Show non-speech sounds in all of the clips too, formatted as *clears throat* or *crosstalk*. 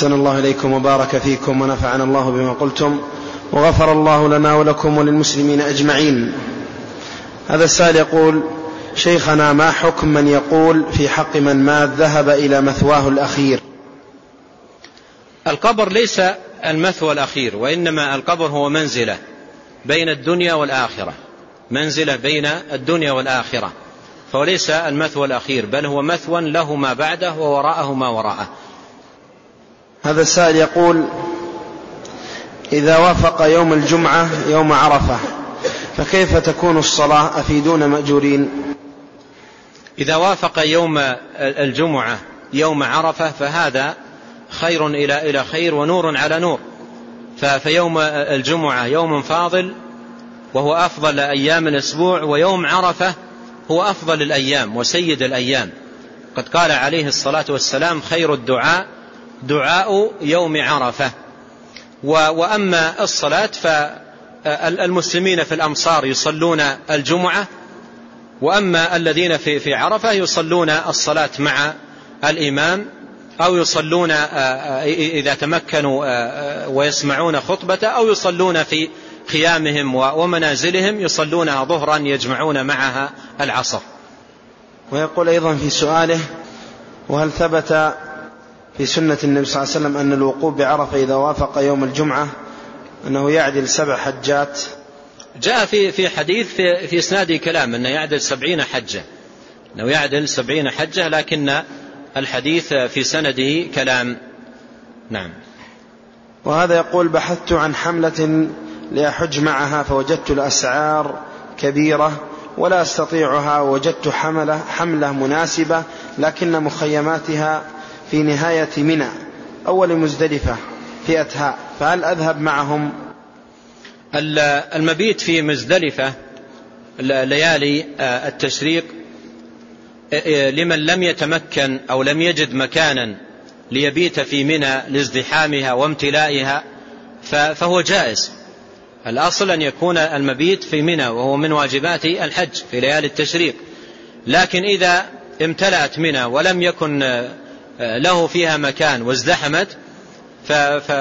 أحسن الله إليكم وبارك فيكم ونفعنا الله بما قلتم وغفر الله لنا ولكم وللمسلمين أجمعين. هذا السائل يقول شيخنا ما حكم من يقول في حق من مات ذهب إلى مثواه الأخير؟ القبر ليس المثوى الأخير وإنما القبر هو منزلة بين الدنيا والآخرة. منزلة بين الدنيا والآخرة. فليس المثوى الأخير بل هو مثوى له ما بعده ووراءه ما وراءه. هذا السائل يقول إذا وافق يوم الجمعة يوم عرفة فكيف تكون الصلاة؟ أفيدون مأجورين. إذا وافق يوم الجمعة يوم عرفة فهذا خير إلى إلى خير ونور على نور. فيوم الجمعة يوم فاضل وهو أفضل أيام الأسبوع ويوم عرفة هو أفضل الأيام وسيد الأيام. قد قال عليه الصلاة والسلام خير الدعاء دعاء يوم عرفة. وأما الصلاة فالمسلمين في الأمصار يصلون الجمعة وأما الذين في عرفة يصلون الصلاة مع الإمام أو يصلون إذا تمكنوا ويسمعون خطبة أو يصلون في خيامهم ومنازلهم يصلونها ظهرا يجمعون معها العصر. ويقول أيضا في سؤاله وهل ثبت في سنة النبي صلى الله عليه وسلم أن الوقوف بعرفة إذا وافق يوم الجمعة أنه يعدل سبع حجات. جاء في في حديث في, في إسناده كلام أنه يعدل سبعين حجة. أنه يعدل سبعين حجة لكن الحديث في سنده كلام. نعم. وهذا يقول بحثت عن حملة لأحج معها فوجدت الأسعار كبيرة ولا أستطيعها وجدت حملة, حملة مناسبة لكن مخيماتها في نهاية منى أول مزدلفة في أتهاء فهل أذهب معهم؟ المبيت في مزدلفة ليالي التشريق لمن لم يتمكن أو لم يجد مكانا ليبيت في منى لازدحامها وامتلائها فهو جائز. الأصل أن يكون المبيت في منى وهو من واجبات الحج في ليالي التشريق. لكن إذا امتلأت منى ولم يكن له فيها مكان وازدحمت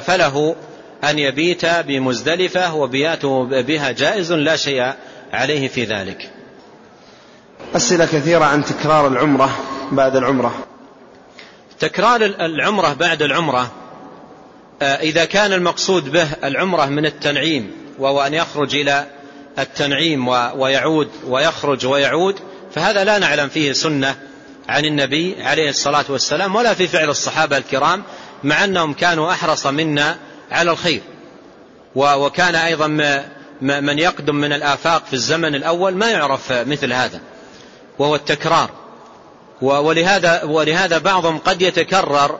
فله أن يبيت بمزدلفة وبياته بها جائز لا شيء عليه في ذلك. أسئلة كثيرة عن تكرار العمرة بعد العمرة. تكرار العمرة بعد العمرة إذا كان المقصود به العمرة من التنعيم وهو أن يخرج إلى التنعيم ويعود ويخرج ويعود فهذا لا نعلم فيه سنة عن النبي عليه الصلاة والسلام ولا في فعل الصحابة الكرام مع أنهم كانوا أحرص منا على الخير. وكان أيضا من يقدم من الآفاق في الزمن الأول ما يعرف مثل هذا وهو التكرار. ولهذا ولهذا بعضهم قد يتكرر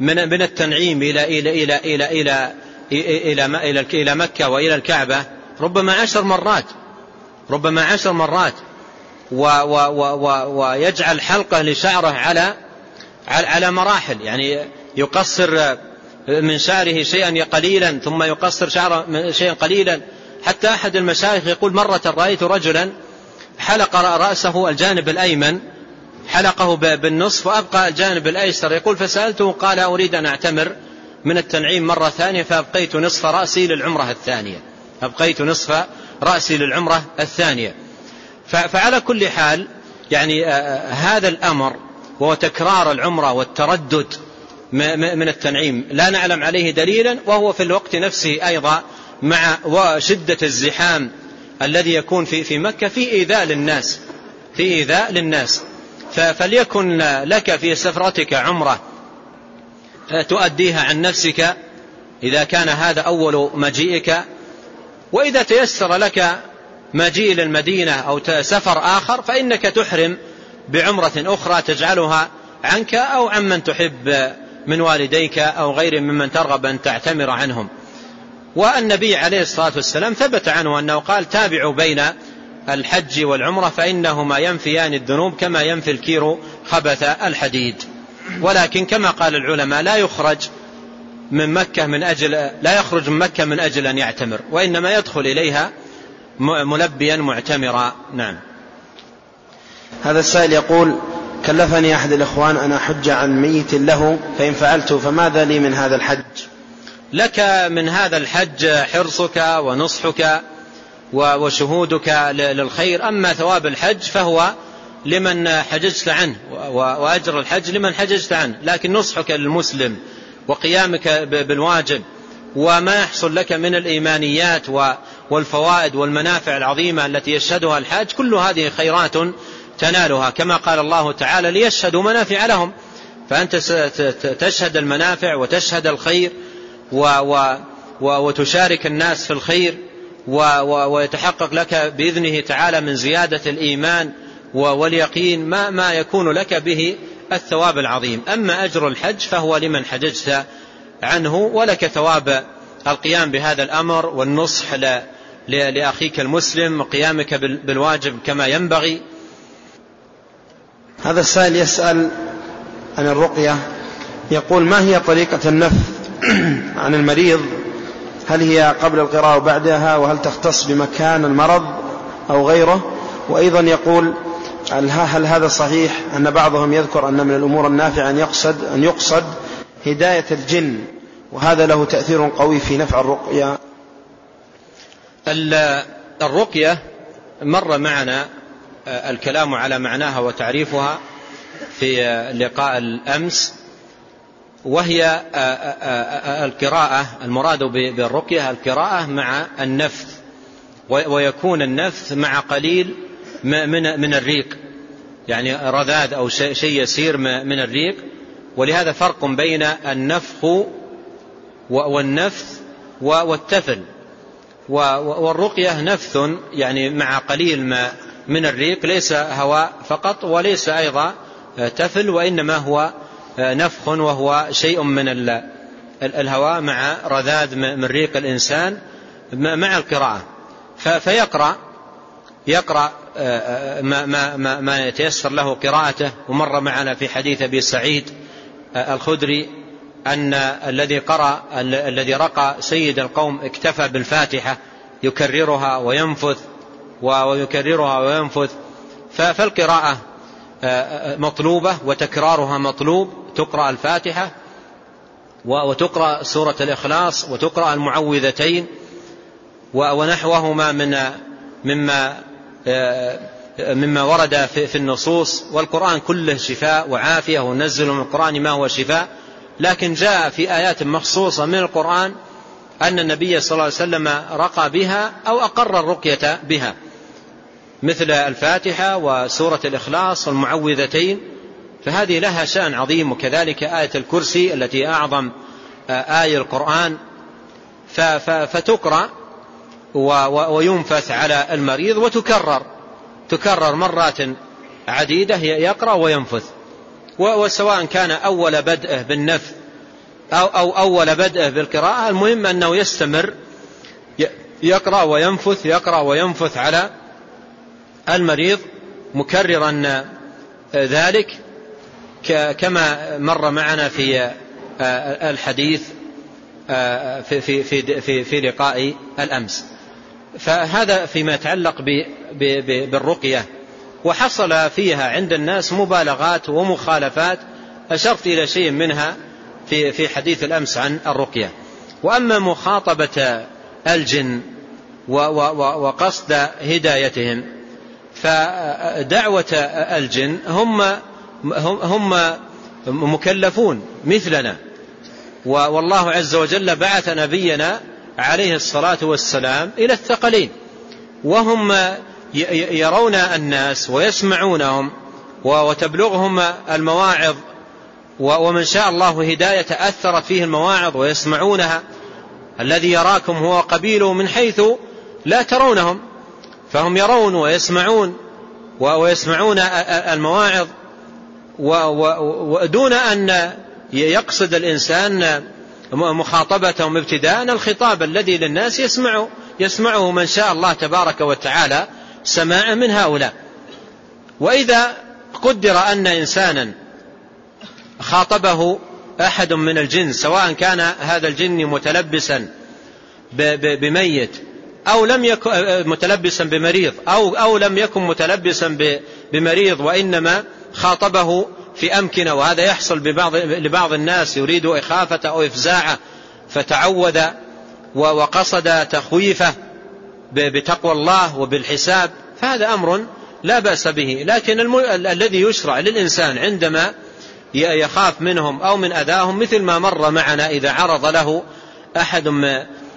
من من التنعيم إلى إلى إلى إلى إلى إلى إلى إلى مكة وإلى الكعبة ربما عشر مرات ربما عشر مرات. و و و ويجعل حلقة لشعره على على مراحل يعني يقصر من شعره شيئا قليلا ثم يقصر شعره شيئا قليلا. حتى أحد المشايخ يقول مرة رأيت رجلا حلق رأسه الجانب الأيمن حلقه بالنصف وأبقى الجانب الأيسر. يقول فسألته قال أريد أن أعتمر من التنعيم مرة ثانية فأبقيت نصف رأسي للعمرة الثانية. أبقيت نصف رأسي للعمرة الثانية. فعلى كل حال يعني هذا الأمر وهو تكرار العمرة والتردد من التنعيم لا نعلم عليه دليلا وهو في الوقت نفسه أيضا مع شدة الزحام الذي يكون في في مكة في إيذاء للناس في إيذاء للناس. فليكن لك في سفرتك عمرة تؤديها عن نفسك إذا كان هذا أول مجيئك وإذا تيسر لك مجيء إلى المدينة أو سفر آخر فإنك تحرم بعمرة أخرى تجعلها عنك أو عمن تحب من والديك أو غير ممن ترغب أن تعتمر عنهم. والنبي عليه الصلاة والسلام ثبت عنه أنه قال تابعوا بين الحج والعمرة فإنهما ينفيان الذنوب كما ينفي الكير خبث الحديد. ولكن كما قال العلماء لا يخرج من مكة من أجل لا يخرج من مكة من أجل أن يعتمر وإنما يدخل إليها ملبيا معتمرا. نعم. هذا السائل يقول كلفني أحد الإخوان أن أحج عن ميت له فإن فعلت فماذا لي من هذا الحج؟ لك من هذا الحج حرصك ونصحك وشهودك للخير أما ثواب الحج فهو لمن حججت عنه وأجر الحج لمن حججت عنه. لكن نصحك للمسلم وقيامك بالواجب وما يحصل لك من الإيمانيات والفوائد والمنافع العظيمة التي يشهدها الحاج كل هذه خيرات تنالها كما قال الله تعالى ليشهدوا منافع لهم. فأنت تشهد المنافع وتشهد الخير وتشارك الناس في الخير ويتحقق لك بإذنه تعالى من زيادة الإيمان واليقين ما, ما يكون لك به الثواب العظيم. أما أجر الحج فهو لمن حججت عنه ولك ثواب القيام بهذا الأمر والنصح لأخيك المسلم وقيامك بالواجب كما ينبغي. هذا السائل يسأل عن الرقية يقول ما هي طريقة النفث *clears throat* عن المريض؟ هل هي قبل القراءة وبعدها؟ وهل تختص بمكان المرض أو غيره؟ وأيضا يقول هل هذا صحيح أن بعضهم يذكر أن من الأمور النافعة أن يقصد, أن يقصد هداية الجن وهذا له تأثير قوي في نفع الرقية الرقية مر معنا الكلام على معناها وتعريفها في لقاء الأمس وهي القراءة المراد بالرقية القراءة مع النفث ويكون النفث مع قليل من من الريق يعني رذاذ أو شيء يسير من الريق ولهذا فرق بين النفخ والنفث والتفل. والرقية نفث يعني مع قليل ما من الريق ليس هواء فقط وليس أيضا تفل وإنما هو نفخ وهو شيء من الهواء مع رذاذ من ريق الإنسان مع القراءة. فيقرأ يقرأ ما, ما, ما, ما يتيسر له قراءته. ومر معنا في حديث أبي سعيد الخدري أن الذي قرأ الذي رقى سيد القوم اكتفى بالفاتحة يكررها وينفث ويكررها وينفث. فالقراءة مطلوبة وتكرارها مطلوب. تقرأ الفاتحة وتقرأ سورة الإخلاص وتقرأ المعوذتين ونحوهما من مما مما ورد في النصوص. والقرآن كله شفاء وعافية. ونزل من القرآن ما هو شفاء. لكن جاء في آيات مخصوصة من القرآن أن النبي صلى الله عليه وسلم رقى بها أو أقر الرقية بها مثل الفاتحة وسورة الإخلاص والمعوذتين فهذه لها شأن عظيم وكذلك آية الكرسي التي أعظم آية القرآن فتقرأ وينفث على المريض وتكرر تكرر مرات عديدة يقرأ وينفث. وسواء كان أول بدءه بالنفث أو, أو أول بدءه بالقراءة المهم أنه يستمر يقرأ وينفث يقرأ وينفث على المريض مكررا ذلك كما مر معنا في الحديث في, في, في, في, في لقاء الأمس. فهذا فيما يتعلق بالرقية. وحصل فيها عند الناس مبالغات ومخالفات أشرت إلى شيء منها في في حديث الأمس عن الرقية. وأما مخاطبة الجن وقصد هدايتهم فدعوة الجن هم هم مكلفون مثلنا. والله عز وجل بعث نبينا عليه الصلاة والسلام إلى الثقلين وهم يرون الناس ويسمعونهم وتبلغهم المواعظ ومن شاء الله هداية أثرت فيه المواعظ ويسمعونها. الذي يراكم هو قبيله من حيث لا ترونهم فهم يرون ويسمعون ويسمعون المواعظ ودون أن يقصد الإنسان مخاطبتهم ابتداء الخطاب الذي للناس يسمع يسمعه من شاء الله تبارك وتعالى. سماعا من هؤلاء. وإذا قدر أن إنسانا خاطبه أحد من الجن سواء كان هذا الجن متلبسا بميت أو لم يكن متلبسا بمريض أو, أو لم يكن متلبسا بمريض وإنما خاطبه في أمكنة وهذا يحصل ببعض لبعض الناس يريد إخافة أو إفزاعه فتعوذ وقصد تخويفه. بتقوى الله وبالحساب فهذا أمر لا بأس به. لكن الم... الذي يشرع للإنسان عندما يخاف منهم أو من أذاهم مثل ما مر معنا إذا عرض له أحد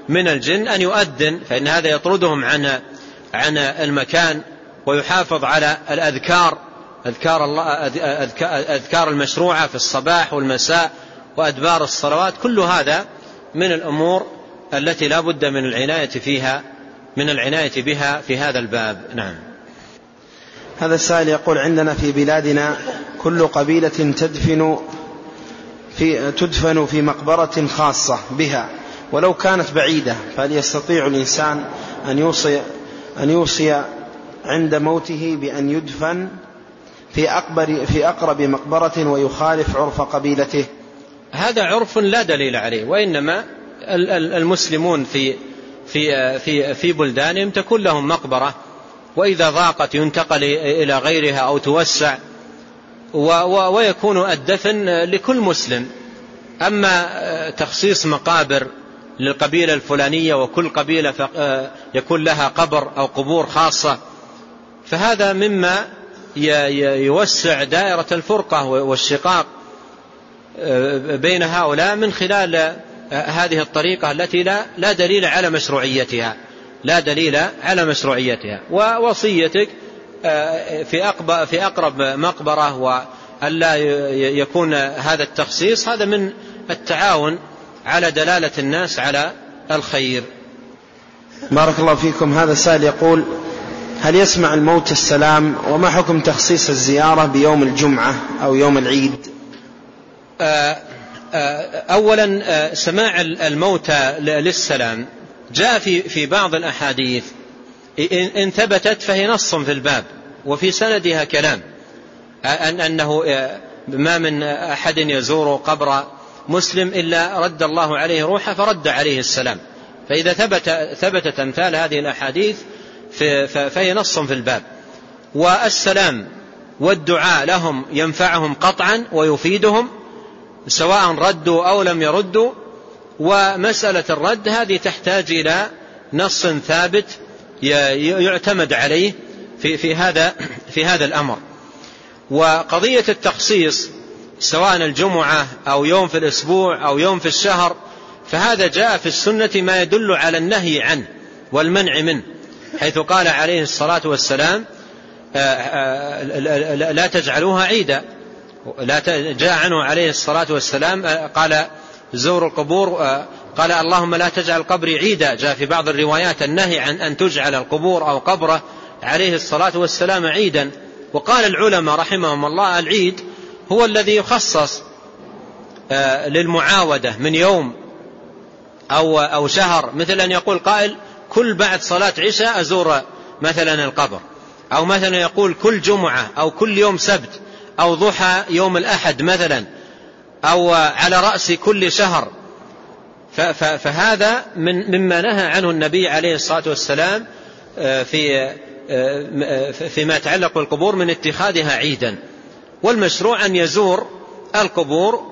من الجن أن يؤذن فإن هذا يطردهم عن عن المكان ويحافظ على الأذكار أذكار, الله أذكار المشروعة في الصباح والمساء وأدبار الصلوات كل هذا من الأمور التي لا بد من العناية فيها من العناية بها في هذا الباب. نعم. هذا السائل يقول عندنا في بلادنا كل قبيلة تدفن في تدفن في مقبرة خاصة بها. ولو كانت بعيدة فهل يستطيع الإنسان أن يوصي أن يوصي عند موته بأن يدفن في أقبر في أقرب مقبرة ويخالف عرف قبيلته؟ هذا عرف لا دليل عليه وإنما المسلمون في في في في بلدانهم تكون لهم مقبرة وإذا ضاقت ينتقل إلى غيرها أو توسع ويكون الدفن لكل مسلم. أما تخصيص مقابر للقبيلة الفلانية وكل قبيلة يكون لها قبر أو قبور خاصة فهذا مما يوسع دائرة الفرقة والشقاق بين هؤلاء من خلال هذه الطريقة التي لا, لا دليل على مشروعيتها. لا دليل على مشروعيتها. ووصيتك في أقرب, في أقرب مقبرة وألا يكون هذا التخصيص هذا من التعاون على دلالة الناس على الخير. بارك الله فيكم. هذا سائل يقول هل يسمع الموت السلام؟ وما حكم تخصيص الزيارة بيوم الجمعة أو يوم العيد؟ أولا سماع الموتى للسلام. جاء في في بعض الأحاديث إن ثبتت فهي نص في الباب وفي سندها كلام. أن أنه ما من أحد يزور قبر مسلم إلا رد الله عليه روحه فرد عليه السلام. فإذا ثبت ثبتت أمثال هذه الأحاديث فهي نص في الباب. والسلام والدعاء لهم ينفعهم قطعا ويفيدهم سواء ردوا أو لم يردوا ومسألة الرد هذه تحتاج إلى نص ثابت يعتمد عليه في, في, هذا, في هذا الأمر. وقضية التخصيص سواء الجمعة أو يوم في الأسبوع أو يوم في الشهر فهذا جاء في السنة ما يدل على النهي عنه والمنع منه حيث قال عليه الصلاة والسلام لا تجعلوها عيدا. لا جاء عنه عليه الصلاة والسلام قال زور القبور قال اللهم لا تجعل قبري عيدا. جاء في بعض الروايات النهي عن أن تجعل القبور أو قبره عليه الصلاة والسلام عيدا. وقال العلماء رحمهم الله العيد هو الذي يخصص للمعاودة من يوم أو, أو شهر. مثل أن يقول قائل كل بعد صلاة عشاء أزور مثلا القبر. أو مثلا يقول كل جمعة أو كل يوم سبت. أو ضحى يوم الأحد مثلا أو على رأس كل شهر. فهذا من مما نهى عنه النبي عليه الصلاة والسلام في فيما يتعلق بالقبور من اتخاذها عيدا. والمشروع أن يزور القبور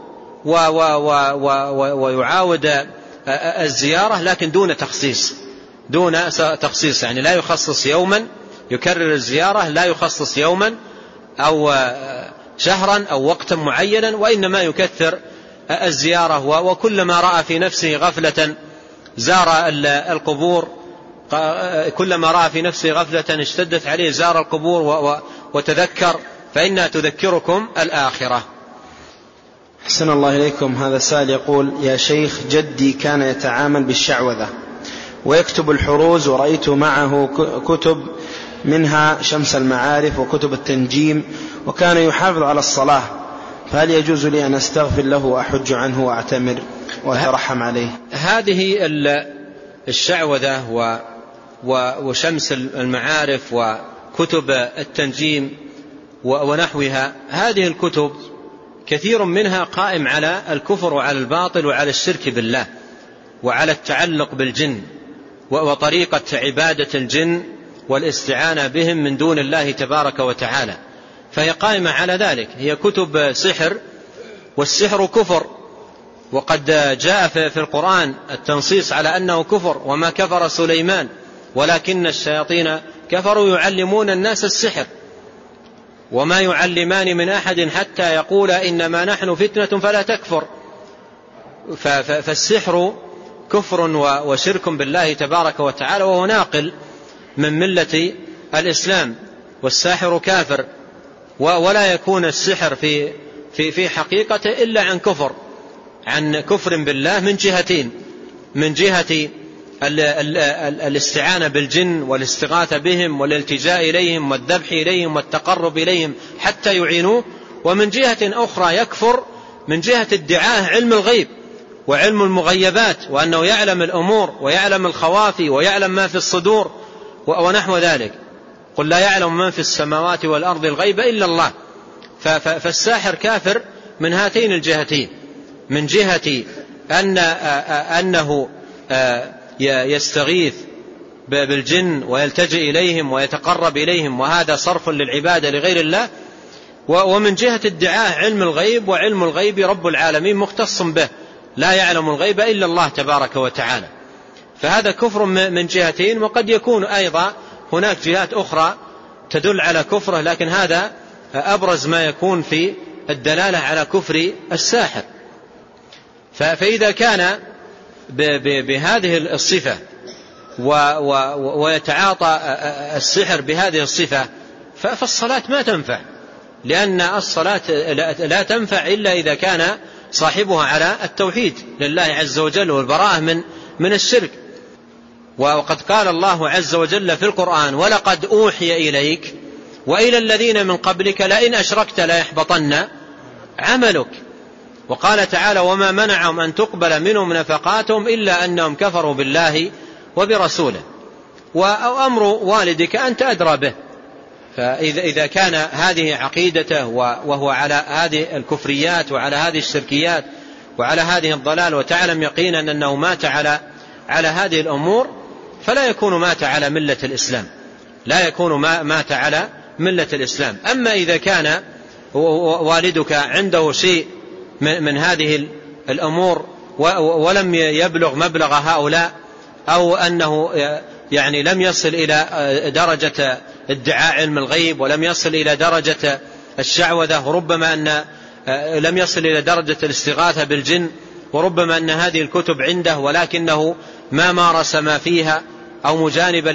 ويعاود الزيارة لكن دون تخصيص. دون تخصيص يعني لا يخصص يوما يكرر الزيارة لا يخصص يوما أو شهرا أو وقتا معينا وإنما يكثر الزيارة وكلما رأى في نفسه غفلة زار القبور كلما رأى في نفسه غفلة اشتدت عليه زار القبور وتذكر فإنها تذكركم الآخرة. حسن الله إليكم. هذا السائل يقول يا شيخ جدي كان يتعامل بالشعوذة ويكتب الحروز ورأيت معه كتب منها شمس المعارف وكتب التنجيم وكان يحافظ على الصلاة. فهل يجوز لي أن أستغفر له وأحج عنه وأعتمر وأترحم عليه؟ هذه الشعوذة وشمس المعارف وكتب التنجيم ونحوها. هذه الكتب كثير منها قائم على الكفر وعلى الباطل وعلى الشرك بالله وعلى التعلق بالجن وطريقة عبادة الجن والاستعانة بهم من دون الله تبارك وتعالى. فهي قائمة على ذلك. هي كتب سحر والسحر كفر. وقد جاء في القرآن التنصيص على أنه كفر وما كفر سليمان ولكن الشياطين كفروا يعلمون الناس السحر. وما يعلمان من أحد حتى يقول إنما نحن فتنة فلا تكفر. فالسحر كفر وشرك بالله تبارك وتعالى وهو ناقل. من ملة الإسلام والساحر كافر ولا يكون السحر في في في حقيقته إلا عن كفر عن كفر بالله من جهتين من جهة الاستعانة بالجن والاستغاثة بهم والالتجاء إليهم والذبح إليهم والتقرب إليهم حتى يعينوه ومن جهة أخرى يكفر من جهة ادعاه علم الغيب وعلم المغيبات وأنه يعلم الأمور ويعلم الخوافي ويعلم ما في الصدور ونحو ذلك. قل لا يعلم من في السماوات والأرض الغيب إلا الله. فالساحر كافر من هاتين الجهتين. من جهة أن أنه يستغيث بالجن ويلتجئ إليهم ويتقرب إليهم وهذا صرف للعبادة لغير الله. ومن جهة ادعاء علم الغيب وعلم الغيب رب العالمين مختص به. لا يعلم الغيب إلا الله تبارك وتعالى. فهذا كفر من جهتين وقد يكون أيضا هناك جهات أخرى تدل على كفره لكن هذا أبرز ما يكون في الدلالة على كفر الساحر. فإذا كان بهذه الصفة ويتعاطى السحر بهذه الصفة فالصلاة ما تنفع لأن الصلاة لا تنفع إلا إذا كان صاحبها على التوحيد لله عز وجل والبراءة من من الشرك. وقد قال الله عز وجل في القرآن ولقد أوحي إليك وإلى الذين من قبلك لئن أشركت ليحبطن عملك. وقال تعالى وما منعهم أن تقبل منهم نفقاتهم إلا أنهم كفروا بالله وبرسوله. وأمر والدك أنت أدرى به. فإذا إذا كان هذه عقيدته وهو على هذه الكفريات وعلى هذه الشركيات وعلى هذه الضلال وتعلم يقينا أنه مات على على هذه الأمور فلا يكون مات على ملة الإسلام. لا يكون مات على ملة الإسلام. أما إذا كان والدك عنده شيء من هذه الأمور ولم يبلغ مبلغ هؤلاء أو أنه يعني لم يصل إلى درجة ادعاء علم الغيب ولم يصل إلى درجة الشعوذة وربما أن لم يصل إلى درجة الاستغاثة بالجن وربما أن هذه الكتب عنده ولكنه ما مارس ما فيها. أو مجانبا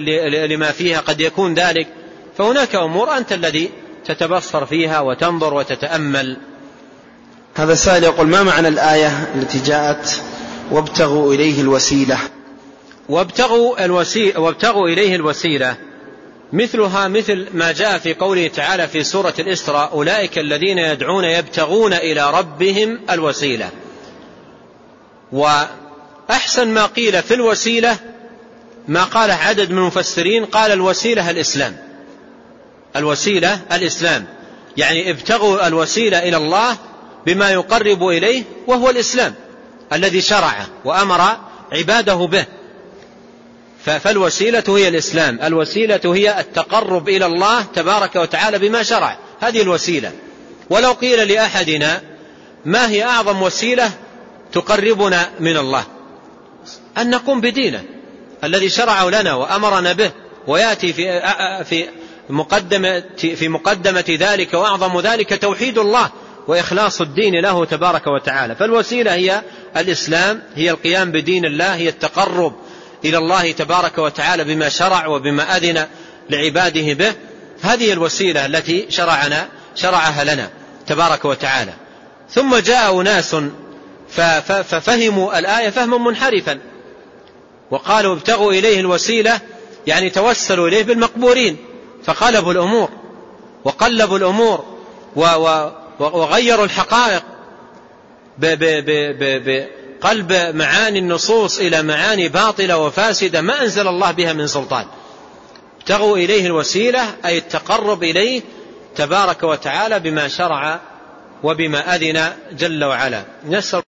لما فيها قد يكون ذلك فهناك أمور أنت الذي تتبصر فيها وتنظر وتتأمل. هذا سائل يقول ما معنى الآية التي جاءت؟ وابتغوا إليه الوسيلة. وابتغوا, الوسيلة وابتغوا إليه الوسيلة. مثلها مثل ما جاء في قوله تعالى في سورة الإسراء أولئك الذين يدعون يبتغون إلى ربهم الوسيلة. وأحسن ما قيل في الوسيلة ما قال عدد من المفسرين قال الوسيلة الإسلام. الوسيلة الإسلام. يعني ابتغوا الوسيلة إلى الله بما يقرب إليه وهو الإسلام الذي شرعه وأمر عباده به. فالوسيلة هي الإسلام. الوسيلة هي التقرب إلى الله تبارك وتعالى بما شرع. هذه الوسيلة. ولو قيل لأحدنا ما هي أعظم وسيلة تقربنا من الله؟ أن نقوم بدينه. الذي شرعه لنا وأمرنا به ويأتي في في مقدمة في مقدمة ذلك وأعظم ذلك توحيد الله وإخلاص الدين له تبارك وتعالى. فالوسيلة هي الإسلام هي القيام بدين الله هي التقرب إلى الله تبارك وتعالى بما شرع وبما أذن لعباده به. هذه الوسيلة التي شرعنا شرعها لنا تبارك وتعالى. ثم جاء أناس ففهموا الآية فهما منحرفا. وقالوا ابتغوا إليه الوسيلة يعني توسلوا إليه بالمقبورين. فقلبوا الأمور وقلبوا الأمور وغيروا الحقائق بقلب معاني النصوص إلى معاني باطلة وفاسدة ما أنزل الله بها من سلطان. ابتغوا إليه الوسيلة أي التقرب إليه تبارك وتعالى بما شرع وبما أذن جل وعلا. نسأل